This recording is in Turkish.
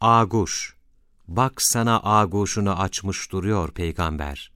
Aguş, bak sana aguşunu açmış duruyor peygamber.